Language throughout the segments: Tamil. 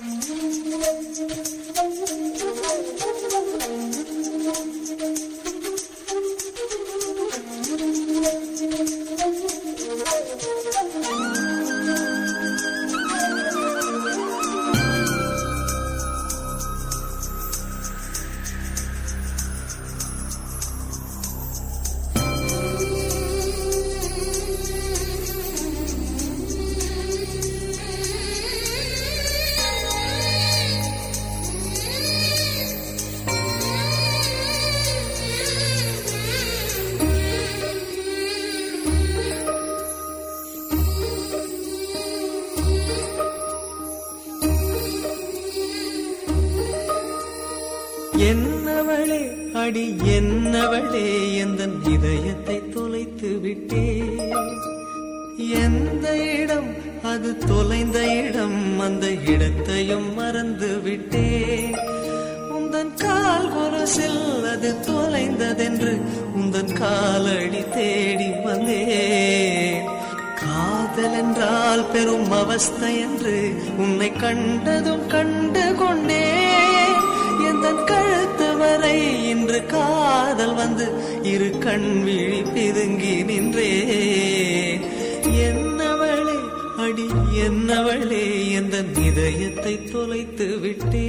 Thank you. என்னவளே அடி என்னவளே எந்த இதயத்தை தொலைத்து விட்டே எந்த இடம் அது தொலைந்த இடம் அந்த இடத்தையும் மறந்து விட்டே உந்தன் கால் கொலுசில் அது தொலைந்ததென்று உந்தன் காலடி தேடி வந்தேன். காதல் என்றால் பெரும் அவஸ்தை என்று உன்னை கண்டதும் கண்டு கொண்டேன். இன்று காதல் வந்து இரு கண் விழி பிதுங்கி நின்றே. என்னவளே அடி என்னவளே எந்த இதயத்தை தொலைத்து விட்டே.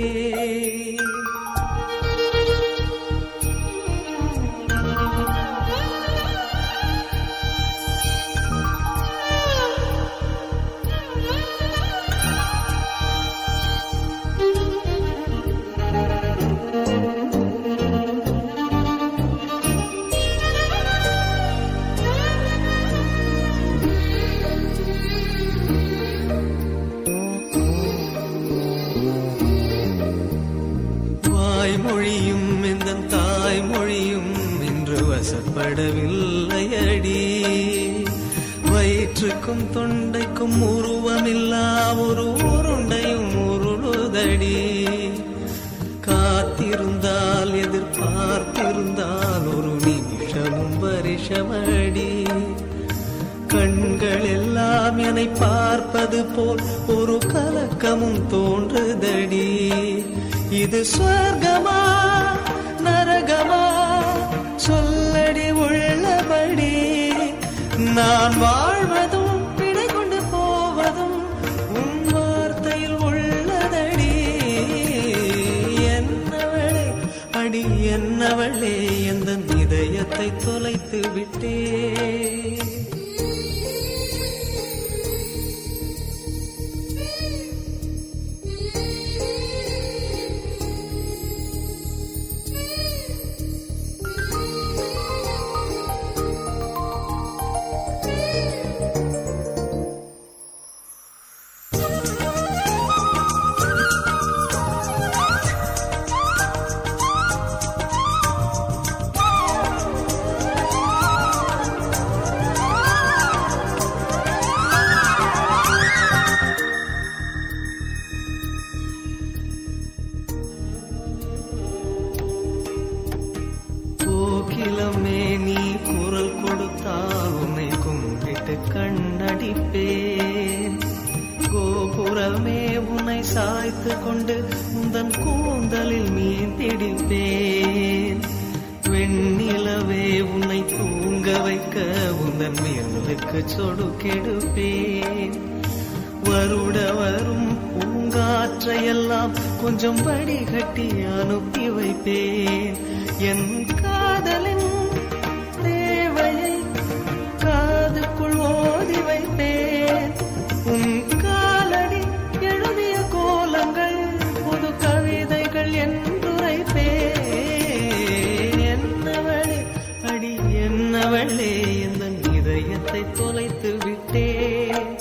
வசப்படவில்லை அடி வயிற்றுக்கும் தொண்டைக்கும் உருவமில்லா ஒரு உருண்டையும் உருளுதடி. காத்திருந்தால் எதிர்பார்த்திருந்தால் ஒரு நிமிஷமும் வருஷமடி. கண்கள் எல்லாம் என்னை பார்ப்பது போல் ஒரு கலக்கமும் தோன்றுதடி. இது சொர்க்கமா நரகமா? நான் வாழ்வதும் பிணை கொண்டு போவதும் உன் வார்த்தையில் உள்ளதடி. என்னவளே அடி என்னவளே எந்த இதயத்தை தொலைத்து விட்டே. கோபுரமே உன்னை சாய்த்து கொண்டு உந்தன் கூந்தலில் மீன் பிடிப்பேன். வெண்ணிலவே உன்னை தூங்க வைக்க உந்தன் மேலுக்கு சொடுக்கெடுப்பேன் வருட வரும் பூங்காற்றையெல்லாம் கொஞ்சம் வடிகட்டி அனுப்பி வைப்பேன். என் காதலின் தேவையை காதுக்குள் ஓதி வைப்பேன். என்னவளே இந்த இதயத்தை தொலைத்து விட்டேன்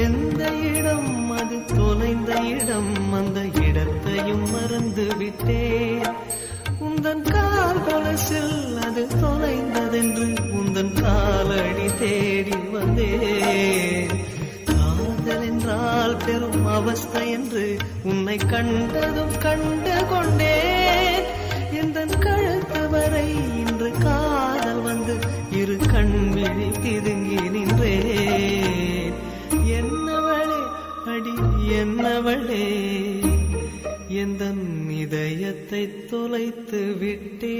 எந்த இடம் அது தொலைந்த இடம் அந்த இடத்தையும் மறந்து விட்டேன் உந்தன் கால் கொலசில் அது தொலைந்ததென்று உந்தன் காலடி தேடி வந்தேன் காதல் என்றால் பெரும் அவஸ்தை என்று உன்னை கண்டதும் கண்டு கொண்டே. எந்த கழுத்து வரை இன்று கா அவளே எந்த இதயத்தை தொலைத்து விட்டே